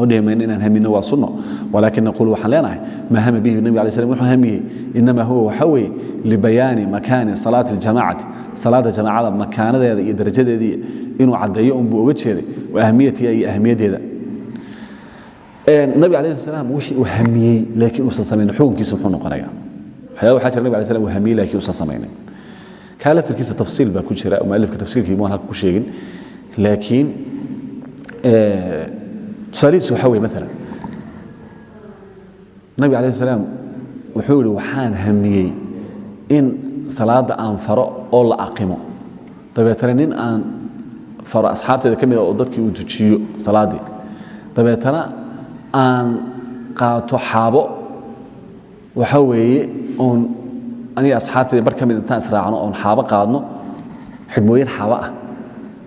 dhihimayno inaan hamino waa sunno. Walaakin naquul waxaan leenahay maa hama bihi nabig alay slam wuxuu hamiyey inama huwa waxa weeye libayaani makaani salaati اljamacati salaada jamacada makaanadeeda iyo darajadeedii inuu caddeeyo unbuu oga jeeday wa ahmiyatiha iyo ahmiyaddeeda nabig alayh salaam wixii uu hamiyey laakiin uusan samaynin xukunkiisa muxuu noqonaya waxyaaba waxaa jira nabig alay slam uu hamiyey laakiin uusan samaynin. Kaa laftirkiisa tafsiil baa ku jira mualifka tafsiilkii maan halka ku sheegin. Laakiin tusaalihiisu waxaa weye maalan nabig alayh salaam wuxuu waxaan hamiyey in salaadda aan faro oo la aqimo. Dabeetana nin aan faro asxaabteeda ka mida oo dadkii uu tujiyo salaaddii dabeetana aan qaato xaabo waxaa weeye oon aniga asxaabteeda bar ka mid intaan israacno oon xaabo qaadno. Xidhmooyin xaabo ah.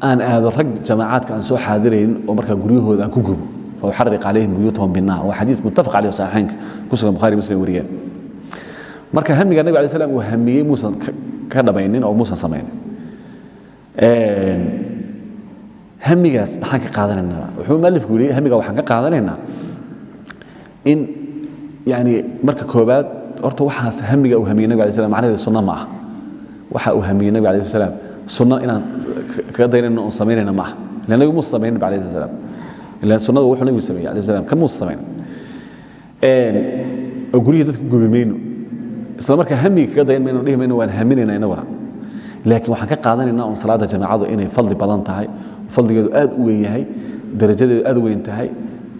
Aan aado rag jamaacaadka aan soo xaadiraynin oo markaa guryahooda aan ku gubo fauxariq calayhim buyuutahum binnaar waa xadiis muttafaq caleyh saxiixaynka ku sugan bukhari muslim wariyeen marka hamiga nabig alay slam uu hamiyey muusan ka dhamaynin oo muusan samaynin hamigaas maxaan ka qaadanaynaa wuxuu mualifku yidhi hamiga waxaan ka qaadanaynaa in yani marka koobaad horta waxaas hamiga uu hamiyey nabig alay slam macnaheeda sunno ma ah waxa uu hamiyey nabig alay slam sunno inaan kaga daynayno oon samaynayna ma aha ila nabigu muusa samayn nabig alayh slam ila sunnada wuxuu nabigu sameeyey alayh salam kan muusa samayn. Oo guryihii dadka gubi mayno. Isla markaa hamiga kaga dayan mayno dhihi mayno waan haminayna inaguna laakiin waxaan ka qaadanaynaa oon salaada jamaacadu inay fadli badan tahay fadligeedu aad u weyn yahay darajadeedu aad u weyn tahay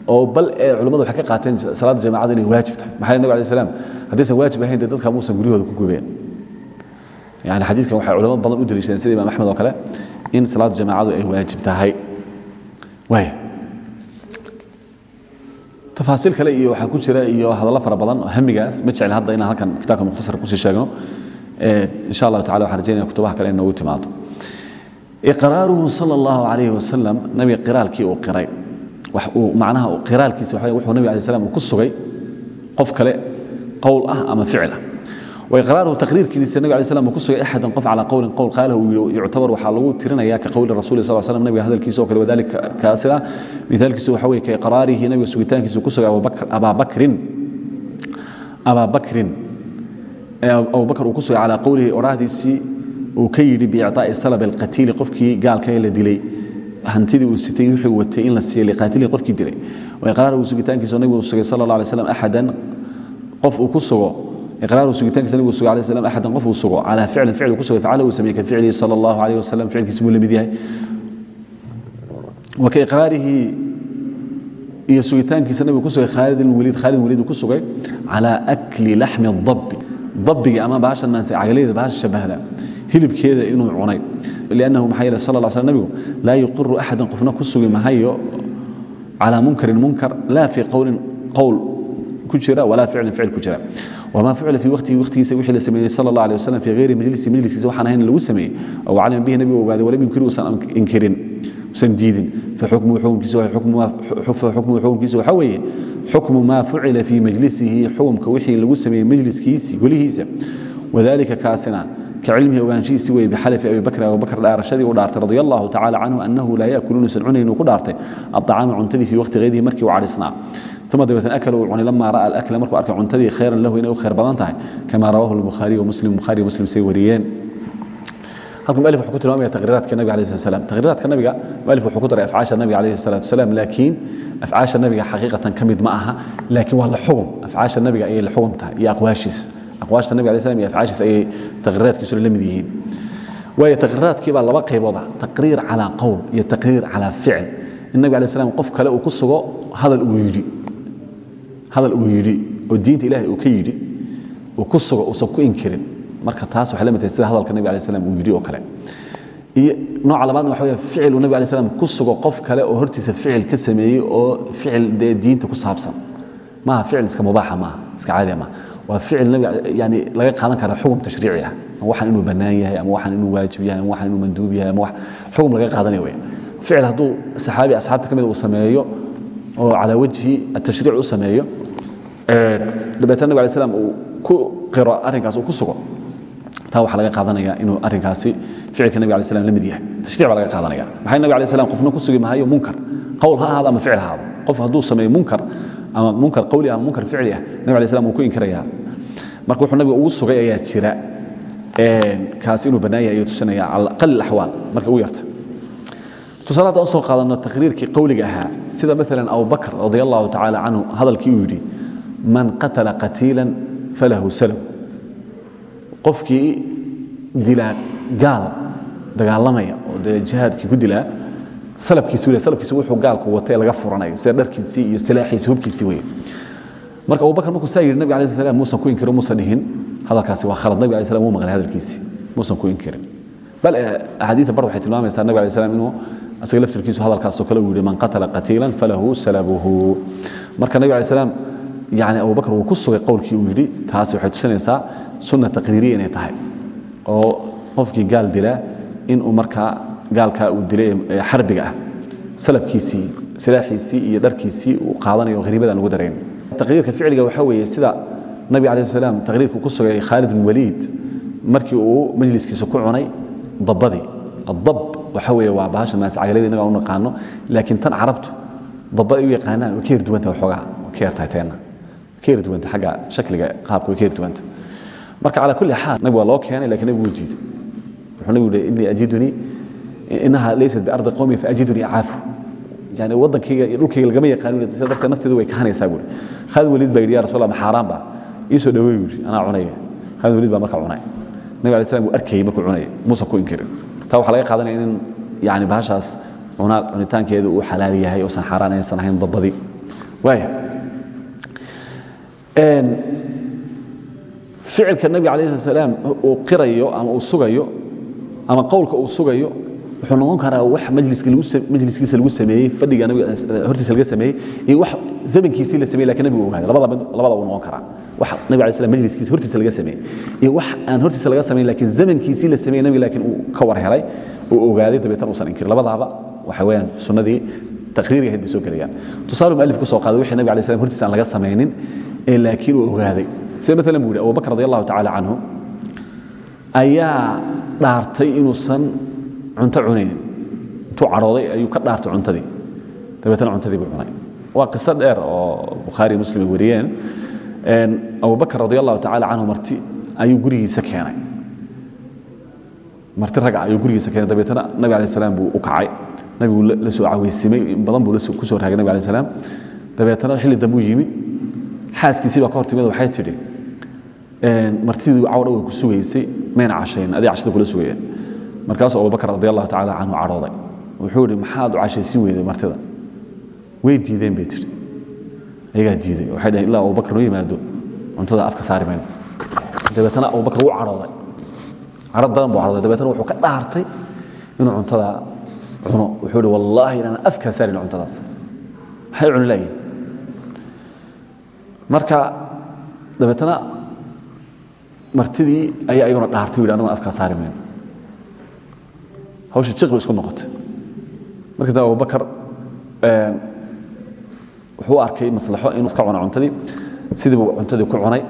oo bal ee culimmadu waxay ka qaateen salaada jamaacadu inay waajib tahay. Maxaa nabig alay slam haddaysan waajib ahayn dee dadka muusan guryahooda ku gubeen. Yani xadiidkan waxay culamo badan u daliishadeen sida imam axmed oo kale in salaada jamaacadu ay waajib tahay. Waaya tafaasiil kale iyo waxaa ku jira iyo hadallo fara badan hamigaas ma jecel hadda inaan halkan kitaabka mukhtasar ku sii sheegno. Insha allahu tacala waxaan rajaynaya kutubaha kale in timaado iqraaruhu sal اllahu alayh wasalam nabiga qiraalkii uu qiray. Macnaha qiraalkiisa wuxuu nabig alay slam uu ku sugay qof kale qowl ah ama ficil ah waiqraaruhu taqriirkiisa nabig alay slam uu ku sugay axadan qof calaa qowlin qowl qaalahu uu yidhi yuctabar. Waxaa lagu tirinaya ka qowli rasuli sal slam nabiga hadalkiisa oo kale wadalika kaasida mithaalkiisa waxa weye ka iqraarihi nabiga sugitaankiisa ku sugay ababakrin ababakrin abubakr uu ku sugay calaa qowlihi oraahdiisii uu ka yidhi biicطaa'i salab alqatiili qofkii gaalka ee la dilay. Hantidii uu sitay wuxuu watay in la siiyo liqaatilii qofkii dilay. Waiqraaruhu sugitaankiisa nabigu sugay sala allah alay slam axadan. Qof uu ku sugo iqraaruhu sugitaankiisa nabigu sugay alayh slam axadan qof uu sugo calaa ficlin ficil ku sugay facala sameeyey ka ficlihi sala allahu alayh wasalam ficilkiisa buu la mid yahay. Wa ka iqraarihi iyo sugitaankiisa nabigu ku khaalid waliid khaalid waliid uu ku sugay calaa akli laxmi dabbi dabbigii ama baashan maanse cagalayda baasha shabahda hilibkeeda inuu cunay. Liannahu maxaa yeele sal lla sl nabigu laa yuqiru axadan qofna ku sugi mahayo calaa munkarin munkar laa fii qowlin qowl ku jira walaa ficlin ficil ku jira wma ficila fii waqtihi waqtigiisa wixii la sameeyey sal allah alay wasalam fii hayri majlisi majliskiisa waxaan ahayn lagu sameeyey aw calima bihi nabigu ogaaday walam yunkiri usan inkirin usan diidin faxukmuhu xukumkiisa waxaa weeye xukmu maa fucila fii majlisihi xukumka wixii lagu sameeyey majliskiisii golihiisa wadalika kaasina kacilmihi ogaanshihiisi wey bixalifi abi bakr abubakr dhaarashadii u dhaartay radi allahu tacala canhu annahu laa yaakulu inuusan cunayn uu ku dhaartay aطacaama cuntadii fii waqti hayrihi markii uu cadhisnaa uma dabeetna akala uu cunay lama ra'a alakla markuu arkay cuntadii khayran lahu inay u khayr badan tahay kama rawahu lbukhaariy wamuslim bukhaari muslim say wariyeen halka mualif wuxuu ku tilmaamaya taqriiraadka nabiga alayh slat slam taqriiraadka nabiga mualif wuxuu ku daray afcaasha nabiga alayhi salatu wasalaam laakiin afcaasha nabiga xaqiiqatan ka mid ma aha laakiin waa la xugum afcaasha nabiga ayay la xugum tahay iyo aqwaashiisa aqwaashta nabiga alay slam iyo afcaashiisa ayay taqriiraadkiisuna la mid yihiin. Waayo taqriiraadkii baa laba qaybood ah taqriir calaa qowl iyo taqriir calaa ficil. In nabiga alay slam qof kale uu ku sugo hadal uu yidhi. Hadal uu yidhi oo diinta ilahay uu ka yidhi uu ku sugo uusan ku inkirin. Marka taas waxay la mid tahay sida hadalka nabiga alay slam uu yidhi oo kale. Iyo nooca labaadna waxa weya ficil uu nabiga alay slam ku sugo qof kale oo hortiisa ficil ka sameeyey oo ficil dee diinta ku saabsan. Maaha ficil iska mubaaxa maaha iska caadiya maaha waa ficil yani laga qaadan kara xukun tashriici ah ama waxaan inuu bannaan yahay ama waxaan inuu waajib yahay ama waxaan inuu manduub yahay ama xukun laga qaadanaya weya ficil hadduu saxaabi asxaabta ka mid uu sameeyo oo calaa wajhi atashriic u sameeyo dabeetna nabig alay slam uu ku qiro arrinkaas uu ku sugo. Taa waxaa laga qaadanaya inuu arrinkaasi ficilka nabig alay slam la mid yahay. Tashriic baa laga qaadanaya. Maxay nabig alay slam qofna ku sugi mahayo munkar? Qowl ha ahaado ama ficil ha ahaado? Qof hadduu sameeyo munkar ama munkar qowli ah ama munkar ficli ah. Nabig alay slam wuu ku inkirayaa. Marka wuxuu nabiga ugu sugay ayaa jira kaasi inuu bannaan yahay ayuu tusinaya cala aqal alaxwaal marka ugu yarta. Tusaale haddaan u soo qaadano taqriirkii qowliga ahaa sida maalan abubakr radi allahu tacala canhu hadalkii uu yidhi man qatala qatiila falahu salam. Qofkii dilaa gaal dagaalamaya oo dee jihaadkii ku dilaa salabkiisi weliya salabkiisi wuxuu gaalku watay laga furanayo sida dharkiisii iyo silaaxiisi hubkiisii weye marka abubakr markuu saa yidhi nabig alay sl slam muusan ku inkirin muusan dhihin. Hadalkaasi waa khalad. Nabig alay slam wuu maqlay hadalkiisii muusan ku inkirin. Bal axaadiisa bar waxay tilmaamaysaa nabig alay slam inuu asaga laftirkiisu hadalkaasoo kale uu yidhi man qatala qatiila falahu salabuhu. Marka nabig alay slam yani abubakr wuu ku sugay qowlkii uu yidhi taasi waxay tusinaysaa sunna taqriiriya inay tahay oo qofkii gaal dilaa inuu markaa gaalkaa uu dilay ee xarbiga ah. Salabkiisii silaaxiisii iyo dharkiisii uu qaadanayo hariibadaan ugu darayn. Taqriirka ficliga waxaa weeye sida nabi alayh salaam taqriirku ku sugay khaalid bin waliid markii uu majliskiisa ku cunay dabbadii adab waxa weeye waa bahasha maascagalada innaga u naqaano laakiin tan carabtu dabba ay u yaqaanaan way ka yar duwanta waxoogaa ka yartahay teenna. Ka yar duwanta xagga shakliga qaabka way ka yar duwanta. Marka calaa kulli xaal nabi waa loo keenay laakiin nabigu wuu diiday. Wuxuu nabigu yihi innii ajidunii inaha laysat biardi qowmi faajidunii acaafu yani waddankayga iyo dhulkayga lagama yaqaano sida darteed nafteedu way kahanaysaa buuri khaalid waliid baa yidhi ya rasul allah maxaaraan baa? Ii soo dhaweey buuri anaa cunaya. Khaalid waliid baa marka cunay. Nabi alay slam wuu arkayey markuu cunaya muusan ku inkirin taa waxaa laga qaadanaya in yani bahashaas cunitaankeedu uu xalaal yahay uusan xaaraan aysan ahayn dabbadii waaya ficilka nabiga alayh slat salaam uu qirayo ama uu sugayo ama qowlka uu sugayo wuxuu noqon karaa wax majliskiisa lagu sameeyey fadhiga nabiga hortiisa laga sameeyey iyo wax zamankiisii la sameeyey laakiin nabigu ogaaday labada uu noqon karaa. Wax nabi alay slam majliskiisa hortiisa laga sameeyey iyo wax aan hortiisa laga samayn laakiin zamankiisii la sameeyey nabiga laakiin uu ka war helay uu ogaaday dabeetan uusan inkirin. Labadaaba waxa weeyaan sunnadii taqriiriga ahayd bay soo gelayaan tusaale mualif ku soo qaaday wixii nabi alay slam hortiisa aan laga samaynin ee laakiin uu ogaaday sida maalan buu yihi abubakr radi allahu tacaala canhu ayaa dhaartay inuusan cunto cunaynin intuu cadhooday ayuu ka dhaartay cuntadii. Dabeetana cuntadii buu cunay. Waa qiso dheer oo bukhaari muslim ay wariyeen abubakr radi allahu tacala canhu marti ayuu gurigiisa keenay. Marti raga ayuu gurigiisa keenay. Dabeetana nabi alay salaam buu u kacay. Nabigu la soo caweysimay. Badan buu ku soo raagay nabi alay salaam. Dabeetana xilli dambuu yimi. Xaaskiisii baa ka hor timid waxay tidhi martidii cawdha way ku sugaysay mayna cashayn aday cashada kula sugayeen markaasuu abubakr radi allahu tacala canhu cadhooday wuxuu idhi maxaad u cashaysiin weyday martida? Way diideen bay tihi ayagaa diiday. Waxay dhaheen ilaa abubakr noo yimaado cuntada afka saari mayno dabeetana abubakr wuu cadhooday cadho daran buu cadhooday dabeetana wuxuu ka dhaartay inuu cuntada cuno. Wuxuu idhi wallaahi inaan afkaa saarin cuntadaas. Maxay cuni laayihin marka dabeetana martidii ayaa iyaguna dhaartay yidhi anaguna saari mayno hawsha jiq isku noqotay. Markii dambe abubakar wuxuu arkay maslaxo inuu iska cuno cuntadii. Sidii buu cuntadii ku cunay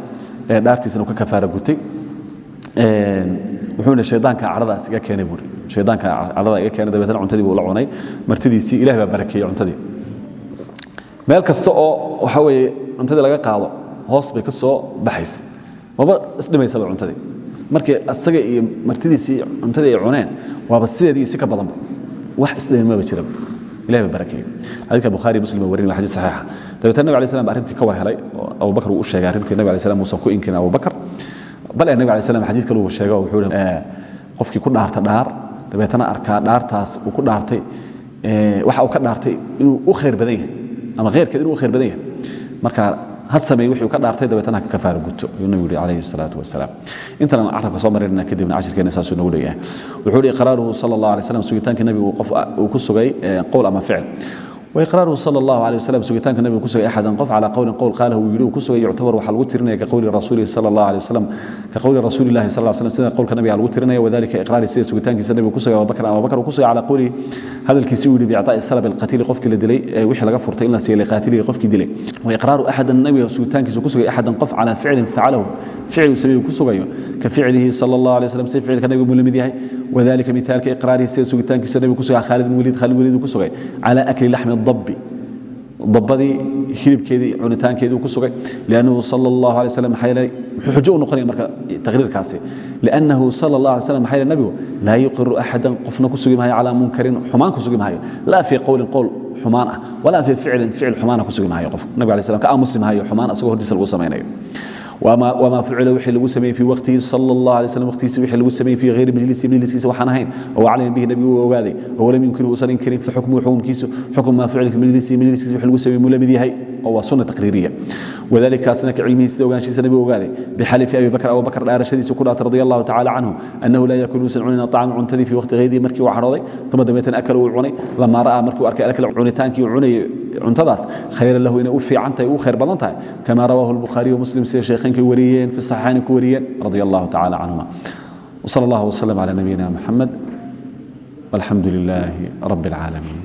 dhaartiisana ka kafaara gutay. Wuxuu yidhi shaydaanka cadhadaas iga keenay buuri shaydaanka cadhada iga keenay dabeetana cuntadii buu la cunay. Martidiisii ilaah baa barakeeyey cuntadii. Meel kasta oo waxa weeye cuntadii laga qaado hoos bay ka soo baxaysa maba isdhimaysaba cuntadii. Markii asaga iyo martidiisii cuntadii ay cuneen waaba sideedii si ka badanba wax isdhimin maba jiraba ilahi baa barakeeyey xadidka bukhaari muslim warin waa xadiis saxiixa. Dabeetana nabi alay slam ba arrintii ka war helay oo abubakar uu u sheegay arrintii nabi alay slam muusan ku inkirin abubakar bal ee nabi alay slam xadiis kale uu sheego wuxuu yihi qofkii ku dhaarta dhaar dabeetana arkaa dhaartaas uu ku dhaartay waxa uu ka dhaartay inuu u khayr badan yahay ama khayrkeed inuu u khayr badan yahay. Marka ha sameey wixii uu ka dhaartay dabeetana ka kafaara guto ayuu nabigu yihi calayhi salaatu wasalaam intanan carabka soo marinayna kadibna cashirkeena saasuu nagu leeyahay. Wuxuu yihi iqraaruhu sala allah alay slam sugitaankii nabigu qof uu ku sugay qowl ama ficil وإقراره صلى الله عليه وسلم سجتان النبي كسر أحدا قف على قول قول قاله ويلو كسر يعتبر وحل وترنا كقول الرسول صلى الله عليه وسلم كقول رسول الله صلى الله عليه وسلم سنة قول النبي على وترنا وذلك إقرار سيد سجتان كسر النبي كسر أبو بكر أبو بكر وكسر على قول هذا الكسيول بإعطاء السلب القتيل قفك لدلي وحي لغا فرت إلا سي لقاتل قفك دلي وإقرار أحد النبي سجتان كسر كسر أحدا قف على فعل فعله فعل سبيل كسر كفعله صلى الله عليه وسلم سيد فعل كان يقول wadalika miaalka iqraarihi sida sugitaankiisa nabiga ku suga khaalid bn waliid khaalid waliid uu ku sugay cala akli laxmi dabbi dabbadii hilibkeedii cunitaankeedii uu ku sugay liannahu sala allahu alay slam maxaa yeelay wuxuu xujo u noqonaya marka taqriirkaasi liannahu sala allah alay slam maxaa yeelay nabigu laa yuqiru axadan qofna ku sugi maayo calaa munkarin xumaan ku sugi maayo laa fii qowlin qowl xumaan ah walaa fii ficlin ficil xumaana ku sugi maayo qof nabiga alay slam ka aamusi maayo xumaan asagoo hortiisa lagu samaynayo ma fucila wii lagu sameye i watihi sa wtiis w lagu sameye i ayri majlisi majliskiisa waxaan ahayn oo aclayan bihi nabigu u ogaaday oo lam yumkin uusan inkirin faukmuhu xukumkiisu xukm maa fucila fi majlisi majliskiisa w lagu sameye muu la mid yahay oo waa sunna taqriiriya. Wadalika asnaka cilmihiis sida ogaanshiisa nabigu ogaade bixalifi abi bakr abu bakr dhaarashadiisa ku dhaatay radi allahu tacala annahu laa yakunu uusan cunina طacama cuntadii fii wakti markii uu cadhooday uma dabeetana akala uu cunay. Lamaa ra'aa markii arkay akla cunitaankii uu cunayay cuntadaas khayran lahu inay u fiican u khayr badan tahay kama rawaahu lbukhaariy muslim sida sheekheenkay wariyeen fi saxiixayni ku wariyeen radi allahu tacala canhuma wsal allah wslm cala nabiyina mxamed walxamdu lilahi rab